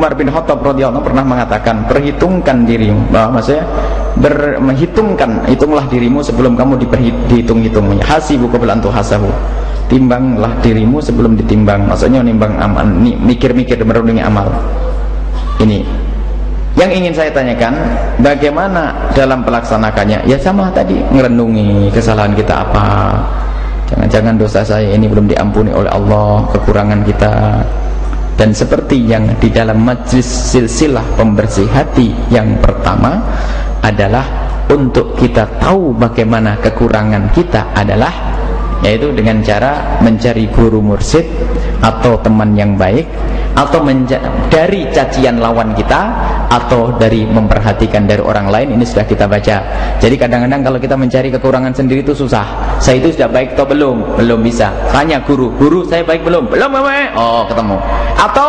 Umar bin Khattab radhiyallahu pernah mengatakan perhitungkan dirimu. Bahwa maksudnya ber, menghitungkan hitunglah dirimu sebelum kamu dihitung-hitung hasibu qabla antu hasabu timbanglah dirimu sebelum ditimbang. Maksudnya nimbang amal mikir-mikir merenungi amal. Ini. Yang ingin saya tanyakan bagaimana dalam pelaksanakannya? Ya sama tadi merenungi kesalahan kita apa? Jangan-jangan dosa saya ini belum diampuni oleh Allah kekurangan kita dan seperti yang di dalam majlis silsilah pembersih hati yang pertama adalah untuk kita tahu bagaimana kekurangan kita adalah yaitu dengan cara mencari guru mursid atau teman yang baik atau dari cacian lawan kita atau dari memperhatikan dari orang lain ini sudah kita baca. Jadi kadang-kadang kalau kita mencari kekurangan sendiri itu susah. Saya itu sudah baik atau belum? Belum bisa. Tanya guru guru saya baik belum? Belum mama. Oh ketemu. Atau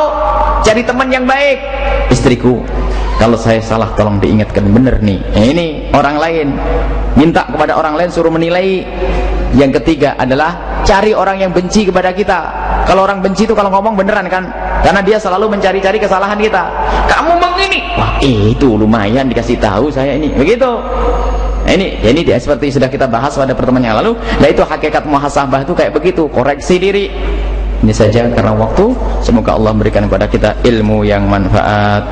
cari teman yang baik istriku. Kalau saya salah tolong diingatkan benar nih. Nah, ini orang lain. Minta kepada orang lain suruh menilai yang ketiga adalah cari orang yang benci kepada kita. Kalau orang benci itu kalau ngomong beneran kan? Karena dia selalu mencari-cari kesalahan kita. Kamu mengini wah itu lumayan dikasih tahu saya ini. Begitu. Nah, ini ya ini dia seperti sudah kita bahas pada pertemuan yang lalu. Nah itu hakikat muhasabah itu kayak begitu. Koreksi diri. Ini saja karena waktu. Semoga Allah memberikan kepada kita ilmu yang manfaat